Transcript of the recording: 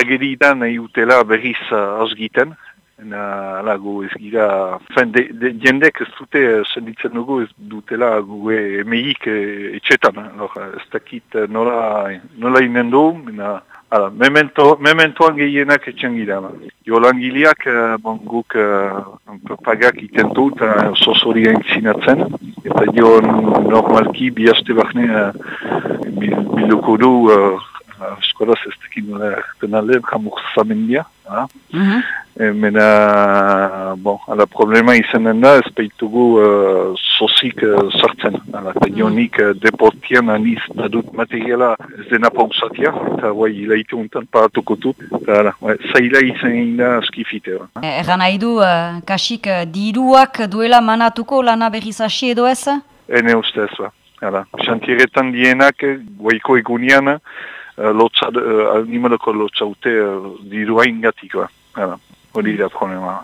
ageridan nahi utela berriz azgiten, Hala, gu ez gira, fin, de, de, jendek ez dute, senditzen dugu ez dutela gu emeik e, etxetan, ez dakit nola, nola inen du, Hala, memento, mementoan gehienak etxen gira. Jo langileak, bon, guk uh, pagak iten dut, uh, sosori entzinatzen, eta jo normalki bihazte bakne uh, biluko du uh, eskolaz ez tekin nola penale, jamur zamendia. Mm -hmm. E, mena, bon, ala problema izanen da, ez peitugu uh, sozik uh, sartzen. Ala, eta jonik uh, deportian aniz badut materiala ez dena pausatia, eta guai, ilaitu untan paratuko dut. Eta, ala, zaila izan da skifite. Erran nahi du, uh, kasik, uh, diruak duela manatuko lana berriz hasi edo ez? Ene ustez, ba. Hala, xantieretan dienak, guaiko egunian, lotza, uh, animaloko lotza ute uh, dirua ingatikoa. Hala, hori da problema.